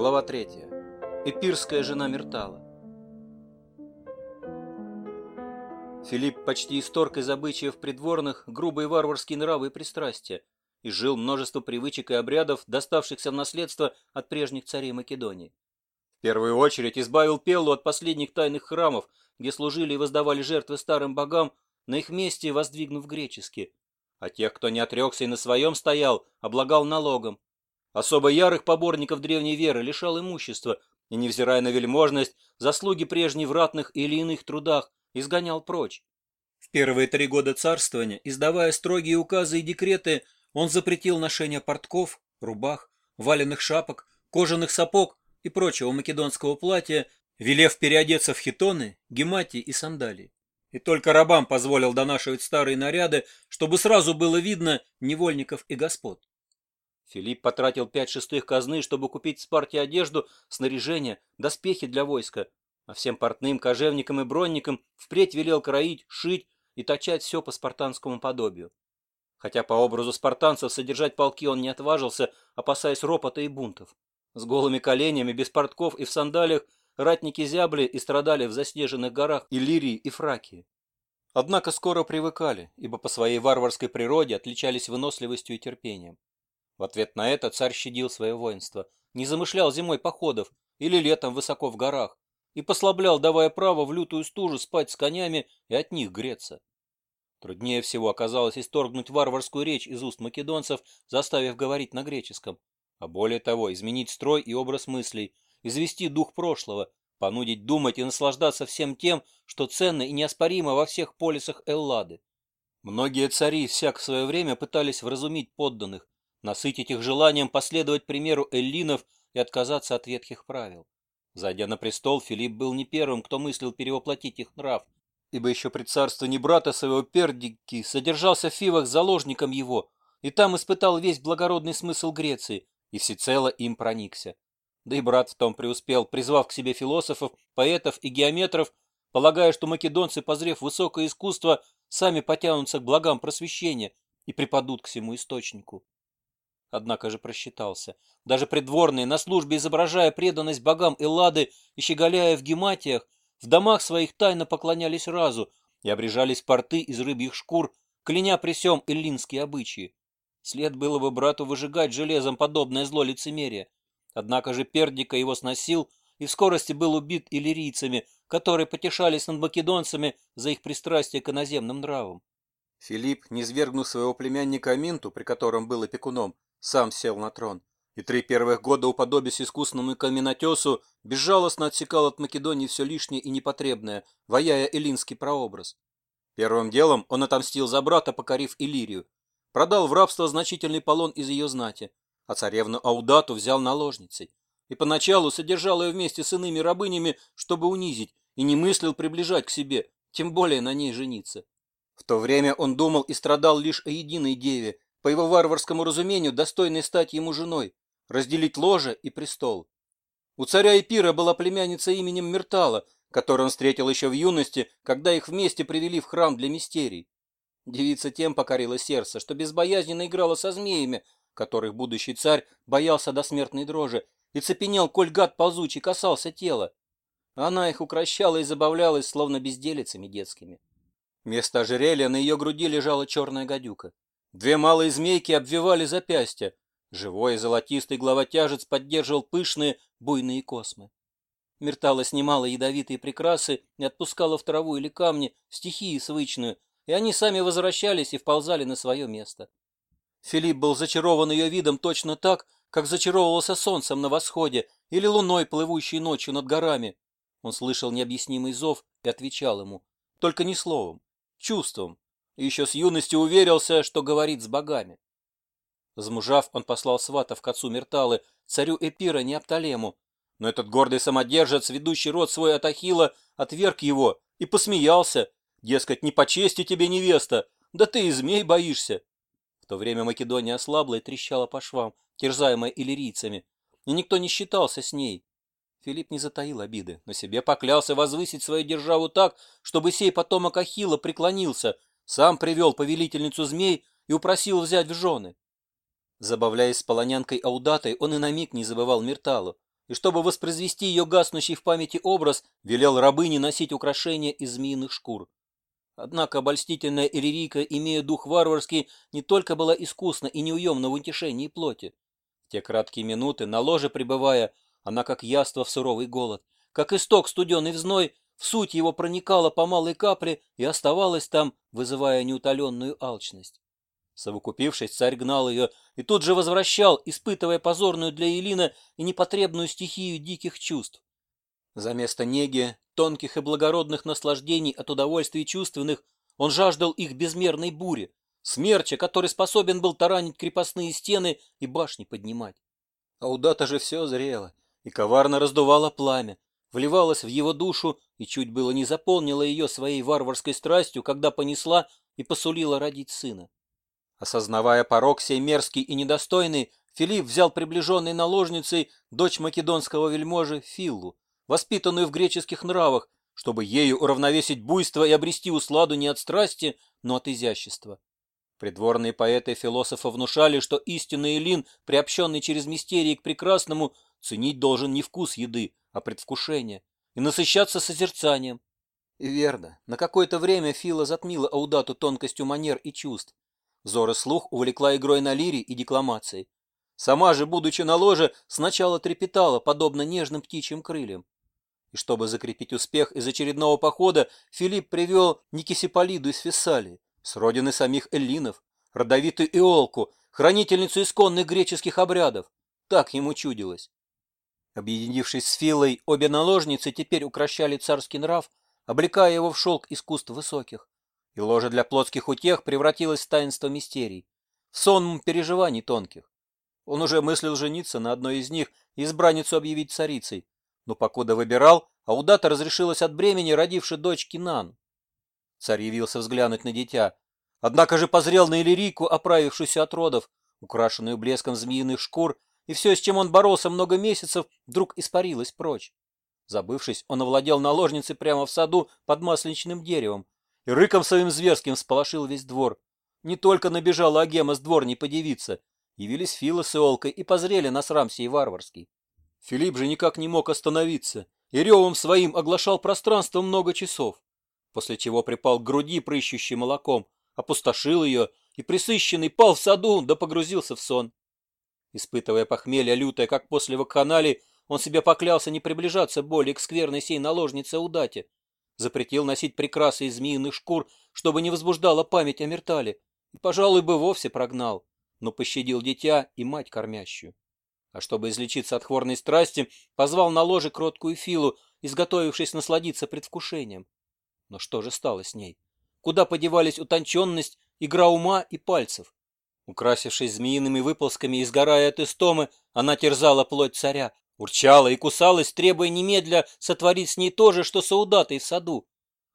Глава 3. Эпирская жена Мертала. Филипп почти исторг из обычаев придворных грубые варварские нравы и пристрастия и жил множество привычек и обрядов, доставшихся в наследство от прежних царей Македонии. В первую очередь избавил Пеллу от последних тайных храмов, где служили и воздавали жертвы старым богам, на их месте воздвигнув греческие. А тех, кто не отрекся и на своем стоял, облагал налогом, Особо ярых поборников древней веры лишал имущества и, невзирая на вельможность, заслуги прежней в ратных или иных трудах, изгонял прочь. В первые три года царствования, издавая строгие указы и декреты, он запретил ношение портков, рубах, валенных шапок, кожаных сапог и прочего македонского платья, велев переодеться в хитоны, гематии и сандалии. И только рабам позволил донашивать старые наряды, чтобы сразу было видно невольников и господ. Филипп потратил пять шестых казны, чтобы купить Спарте одежду, снаряжение, доспехи для войска, а всем портным, кожевникам и бронникам впредь велел кроить, шить и точать все по спартанскому подобию. Хотя по образу спартанцев содержать полки он не отважился, опасаясь ропота и бунтов. С голыми коленями, без портков и в сандалиях ратники зябли и страдали в заснеженных горах Иллирии и Фракии. Однако скоро привыкали, ибо по своей варварской природе отличались выносливостью и терпением. В ответ на это царь щадил свое воинство, не замышлял зимой походов или летом высоко в горах и послаблял, давая право в лютую стужу спать с конями и от них греться. Труднее всего оказалось исторгнуть варварскую речь из уст македонцев, заставив говорить на греческом, а более того, изменить строй и образ мыслей, извести дух прошлого, понудить думать и наслаждаться всем тем, что ценно и неоспоримо во всех полисах Эллады. Многие цари всяк в свое время пытались вразумить подданных, насытить их желанием последовать примеру эллинов и отказаться от ветхих правил. Зайдя на престол, Филипп был не первым, кто мыслил перевоплотить их нрав, ибо еще при царствовании брата своего Пердики содержался в Фивах заложником его, и там испытал весь благородный смысл Греции, и всецело им проникся. Да и брат в том преуспел, призвав к себе философов, поэтов и геометров, полагая, что македонцы, позрев высокое искусство, сами потянутся к благам просвещения и припадут к всему источнику. Однако же просчитался. Даже придворные на службе, изображая преданность богам Эллады и щеголяя в гематиях, в домах своих тайно поклонялись разу и обрежались порты из рыбьих шкур, кляня при сём эллинские обычаи. След было бы брату выжигать железом подобное зло лицемерие. Однако же Пердика его сносил и в скорости был убит иллирийцами, которые потешались над македонцами за их пристрастие к иноземным нравам. Филипп, низвергнув своего племянника Аминту, при котором был опекуном, сам сел на трон и три первых года, уподобясь искусному каменотесу, безжалостно отсекал от Македонии все лишнее и непотребное, ваяя эллинский прообраз. Первым делом он отомстил за брата, покорив Иллирию, продал в рабство значительный полон из ее знати, а царевну Аудату взял наложницей и поначалу содержал ее вместе с иными рабынями, чтобы унизить, и не мыслил приближать к себе, тем более на ней жениться. В то время он думал и страдал лишь о единой деве, по его варварскому разумению, достойной стать ему женой, разделить ложе и престол. У царя Эпира была племянница именем Мертала, которую он встретил еще в юности, когда их вместе привели в храм для мистерий. Девица тем покорила сердце, что безбоязненно играла со змеями, которых будущий царь боялся до смертной дрожи, и цепенел, коль гад ползучий касался тела. Она их укращала и забавлялась, словно безделицами детскими. Вместо ожерелья на ее груди лежала черная гадюка. Две малые змейки обвивали запястья. Живой золотистый главотяжец поддерживал пышные, буйные космы. Мертала снимала ядовитые прекрасы и отпускала в траву или камни стихии свычную, и они сами возвращались и вползали на свое место. Филипп был зачарован ее видом точно так, как зачаровывался солнцем на восходе или луной, плывущей ночью над горами. Он слышал необъяснимый зов и отвечал ему, только не словом, чувством, еще с юности уверился, что говорит с богами. Змужав, он послал сватов к отцу Мерталы, царю Эпира Неопталему. Но этот гордый самодержец, ведущий род свой от Ахила, отверг его и посмеялся. Дескать, не по чести тебе невеста, да ты и змей боишься. В то время Македония ослабла и трещала по швам, терзаемая иллирийцами, и никто не считался с ней. Филипп не затаил обиды, но себе поклялся возвысить свою державу так, чтобы сей потомок Ахила преклонился – сам привел повелительницу змей и упросил взять в жены. Забавляясь с полонянкой Аудатой, он и на миг не забывал Мирталу, и чтобы воспроизвести ее гаснущий в памяти образ, велел рабыне носить украшения из змеиных шкур. Однако обольстительная Элирийка, имея дух варварский, не только была искусна и неуемна в утешении плоти. В те краткие минуты, на ложе пребывая, она как яство в суровый голод, как исток студеный в зной, Суть его проникала по малой капле и оставалась там, вызывая неутоленную алчность. Совокупившись, царь гнал ее и тут же возвращал, испытывая позорную для Елина и непотребную стихию диких чувств. За место неги, тонких и благородных наслаждений от удовольствий чувственных, он жаждал их безмерной бури, смерча, который способен был таранить крепостные стены и башни поднимать. а Аудата же все зрело и коварно раздувало пламя, вливалась в его душу и чуть было не заполнила ее своей варварской страстью, когда понесла и посулила родить сына. Осознавая порог сей мерзкий и недостойный, Филипп взял приближенной наложницей дочь македонского вельможи Филлу, воспитанную в греческих нравах, чтобы ею уравновесить буйство и обрести усладу не от страсти, но от изящества. Придворные поэты и философы внушали, что истинный Элин, приобщенный через мистерии к прекрасному, ценить должен не вкус еды, а предвкушение, и насыщаться созерцанием. Верно, на какое-то время Фила затмила Аудату тонкостью манер и чувств. Зора слух увлекла игрой на лире и декламацией. Сама же, будучи на ложе, сначала трепетала, подобно нежным птичьим крыльям. И чтобы закрепить успех из очередного похода, Филипп привел Никисиполиду из Фессалии, с родины самих эллинов, родовитую Иолку, хранительницу исконных греческих обрядов. Так ему чудилось. Объединившись с Филой, обе наложницы теперь укращали царский нрав, облекая его в шелк искусств высоких. И ложа для плотских утех превратилась в таинство мистерий, в сон переживаний тонких. Он уже мыслил жениться на одной из них и избранницу объявить царицей, но покуда выбирал, Аудата разрешилась от бремени, родившей дочь Кинан. Царь явился взглянуть на дитя, однако же позрел на Иллирику, оправившуюся от родов, украшенную блеском змеиных шкур и все, с чем он боролся много месяцев, вдруг испарилось прочь. Забывшись, он овладел наложницей прямо в саду под масленичным деревом и рыком своим зверским сполошил весь двор. Не только набежала Агема с дворней подивиться, явились Фила с Иолкой и позрели на срамсе и варварский. Филипп же никак не мог остановиться и ревом своим оглашал пространство много часов, после чего припал к груди, прыщущей молоком, опустошил ее и, присыщенный, пал в саду да погрузился в сон. Испытывая похмелье лютое, как после вакханали, он себе поклялся не приближаться более к скверной сей наложнице удате. Запретил носить прекрасы из змеиных шкур, чтобы не возбуждала память о Мертале. И, пожалуй, бы вовсе прогнал, но пощадил дитя и мать кормящую. А чтобы излечиться от хворной страсти, позвал на ложе кроткую Филу, изготовившись насладиться предвкушением. Но что же стало с ней? Куда подевались утонченность, игра ума и пальцев? Украсившись змеиными выползками и сгорая от истомы, она терзала плоть царя, урчала и кусалась, требуя немедля сотворить с ней то же, что саудатой в саду.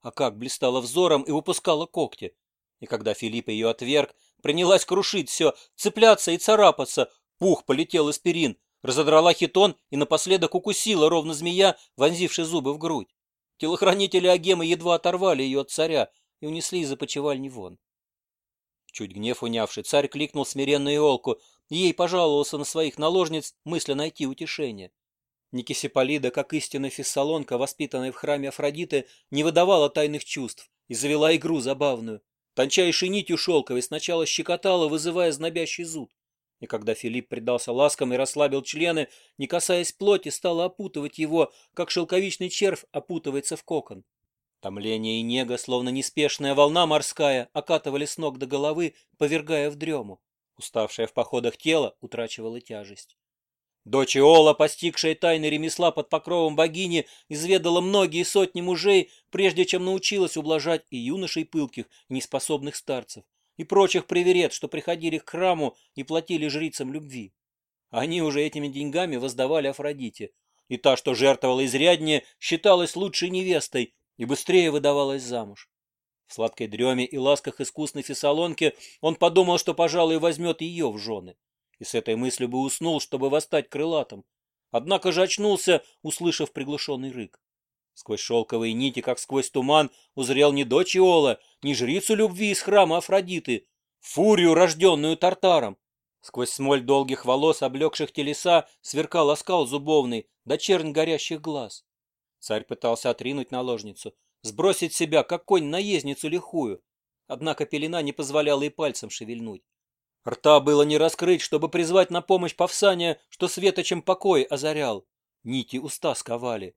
А как блистала взором и выпускала когти. И когда Филипп ее отверг, принялась крушить все, цепляться и царапаться. Пух полетел из перин, разодрала хитон и напоследок укусила ровно змея, вонзивши зубы в грудь. Телохранители Агемы едва оторвали ее от царя и унесли из опочивальни вон. Чуть гнев унявший, царь кликнул смиренную Иолку, ей пожаловался на своих наложниц, мысля найти утешение. Никисиполида, как истинная фессалонка, воспитанная в храме Афродиты, не выдавала тайных чувств и завела игру забавную. Тончайшей нитью шелковой сначала щекотала, вызывая знобящий зуд. И когда Филипп предался ласкам и расслабил члены, не касаясь плоти, стала опутывать его, как шелковичный червь опутывается в кокон. Томление и нега, словно неспешная волна морская, окатывали с ног до головы, повергая в дрему. Уставшее в походах тело утрачивало тяжесть. Дочь Ола, постигшая тайны ремесла под покровом богини, изведала многие сотни мужей, прежде чем научилась ублажать и юношей пылких, неспособных старцев, и прочих приверед, что приходили к храму и платили жрицам любви. Они уже этими деньгами воздавали Афродите, и та, что жертвовала изряднее, считалась лучшей невестой, и быстрее выдавалась замуж. В сладкой дреме и ласках искусной фессалонки он подумал, что, пожалуй, возьмет ее в жены. И с этой мыслью бы уснул, чтобы восстать крылатым. Однако же очнулся, услышав приглушенный рык. Сквозь шелковые нити, как сквозь туман, узрел не дочь Иола, не жрицу любви из храма Афродиты, фурию, рожденную Тартаром. Сквозь смоль долгих волос, облегших телеса, сверкал оскал зубовный, да чернь горящих глаз. Царь пытался отринуть наложницу, сбросить себя, как конь, наездницу лихую. Однако пелена не позволяла и пальцем шевельнуть. Рта было не раскрыть, чтобы призвать на помощь Павсания, что светочем покой озарял. Нити уста сковали.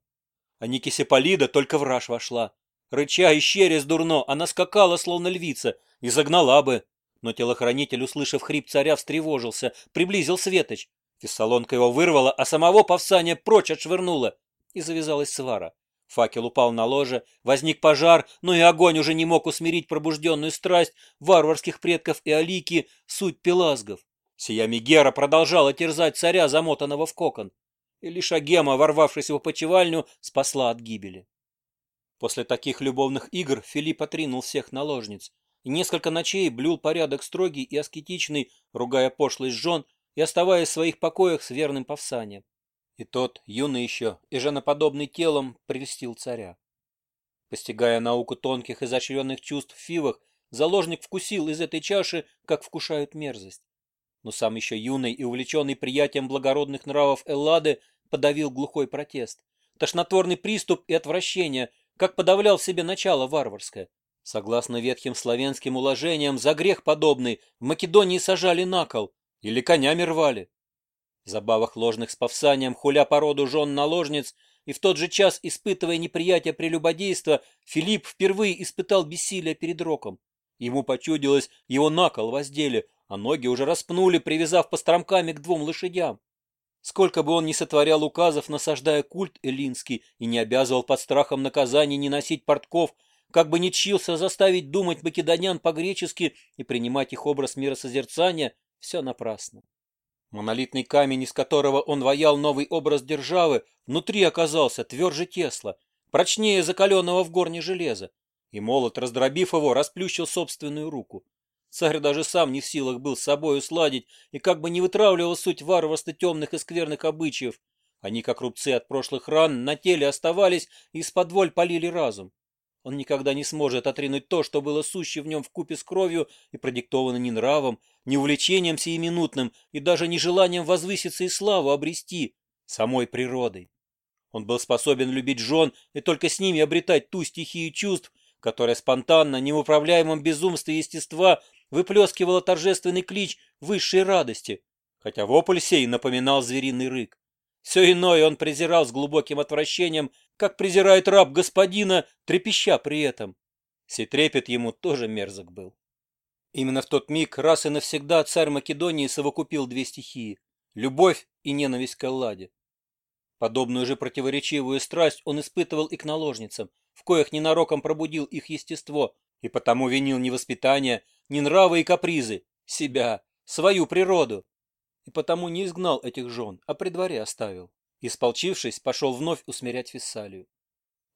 А Никисиполида только в раж вошла. Рыча и щерез дурно, она скакала, словно львица, и загнала бы. Но телохранитель, услышав хрип царя, встревожился, приблизил светоч. Фессалонка его вырвала, а самого Павсания прочь отшвырнула и завязалась свара. Факел упал на ложе, возник пожар, но и огонь уже не мог усмирить пробужденную страсть варварских предков и Алики, суть пелазгов. Сия Мегера продолжала терзать царя, замотанного в кокон, и лишь Агема, ворвавшись в опочивальню, спасла от гибели. После таких любовных игр Филипп отринул всех наложниц, и несколько ночей блюл порядок строгий и аскетичный, ругая пошлость жен и оставаясь в своих покоях с верным повсанием. И тот, юный еще и женоподобный телом, прельстил царя. Постигая науку тонких изощренных чувств в фивах, заложник вкусил из этой чаши, как вкушают мерзость. Но сам еще юный и увлеченный приятием благородных нравов Эллады подавил глухой протест. Тошнотворный приступ и отвращение, как подавлял в себе начало варварское. Согласно ветхим славянским уложениям, за грех подобный в Македонии сажали на кол или конями рвали. Забавах ложных с повсанием, хуля породу жен наложниц, и в тот же час, испытывая неприятие прелюбодейства, Филипп впервые испытал бессилие перед роком. Ему почудилось, его накол воздели, а ноги уже распнули, привязав постромками к двум лошадям. Сколько бы он ни сотворял указов, насаждая культ эллинский, и не обязывал под страхом наказания не носить портков, как бы ни чился заставить думать македонян по-гречески и принимать их образ миросозерцания, все напрасно. Монолитный камень, из которого он ваял новый образ державы, внутри оказался тверже тесла, прочнее закаленного в горне железа, и молот, раздробив его, расплющил собственную руку. Царь даже сам не в силах был с собой сладить и как бы не вытравливал суть варварства темных и скверных обычаев. Они, как рубцы от прошлых ран, на теле оставались и из-под воль полили разум. Он никогда не сможет отринуть то, что было суще в нем в купе с кровью и продиктовано не нравом, не увлечением сиюминутным и даже не желанием возвыситься и славу обрести самой природой. Он был способен любить жен и только с ними обретать ту стихию чувств, которая спонтанно, неуправляемом безумстве естества выплескивала торжественный клич высшей радости, хотя вопль сей напоминал звериный рык. Все иное он презирал с глубоким отвращением, как презирает раб господина, трепеща при этом. Все трепет ему тоже мерзок был. Именно в тот миг раз и навсегда царь Македонии совокупил две стихии – любовь и ненависть к Элладе. Подобную же противоречивую страсть он испытывал и к наложницам, в коих ненароком пробудил их естество, и потому винил не воспитание, не нравы и капризы, себя, свою природу. И потому не изгнал этих жен, а при дворе оставил. Исполчившись, пошел вновь усмирять Фессалию.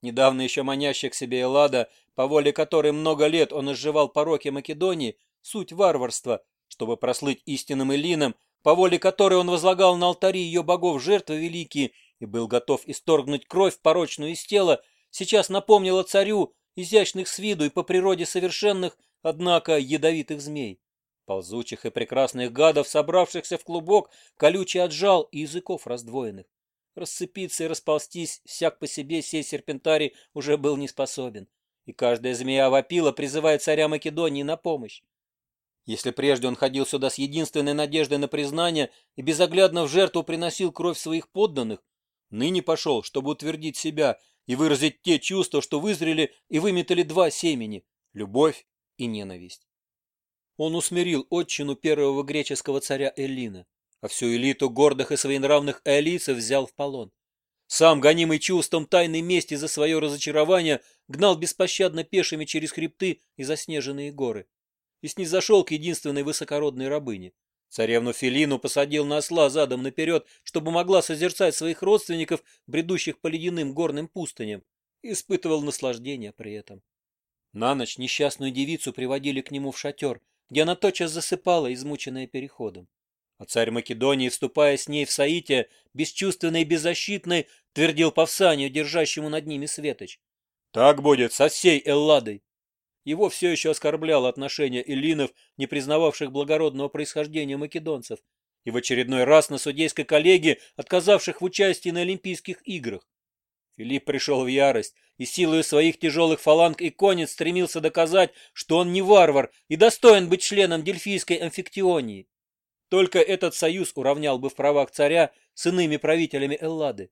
Недавно еще манящих себе Эллада, по воле которой много лет он изживал пороки Македонии, суть варварства, чтобы прослыть истинным Элином, по воле которой он возлагал на алтари ее богов жертвы великие и был готов исторгнуть кровь порочную из тела, сейчас напомнила царю, изящных с виду и по природе совершенных, однако ядовитых змей. Ползучих и прекрасных гадов, собравшихся в клубок, колючий отжал и языков раздвоенных. Расцепиться и расползтись всяк по себе сей серпентарий уже был не способен, и каждая змея вопила, призывая царя Македонии на помощь. Если прежде он ходил сюда с единственной надеждой на признание и безоглядно в жертву приносил кровь своих подданных, ныне пошел, чтобы утвердить себя и выразить те чувства, что вызрели и выметали два семени – любовь и ненависть. Он усмирил отчину первого греческого царя Эллина, а всю элиту гордых и своенравных элисов взял в полон. Сам, гонимый чувством тайной мести за свое разочарование, гнал беспощадно пешими через хребты и заснеженные горы. И снизошел к единственной высокородной рабыне. Царевну Фелину, посадил на осла задом наперед, чтобы могла созерцать своих родственников, бредущих по ледяным горным пустыням. Испытывал наслаждение при этом. На ночь несчастную девицу приводили к нему в шатер, где она тотчас засыпала, измученная переходом. А царь Македонии, вступая с ней в Саите, бесчувственный и беззащитный, твердил Павсанию, держащему над ними светоч. «Так будет со всей Элладой!» Его все еще оскорбляло отношение эллинов, не признававших благородного происхождения македонцев, и в очередной раз на судейской коллегии, отказавших в участии на Олимпийских играх. Филипп пришел в ярость и силою своих тяжелых фаланг и конец стремился доказать, что он не варвар и достоин быть членом Дельфийской амфиктионии. Только этот союз уравнял бы в правах царя с иными правителями Эллады.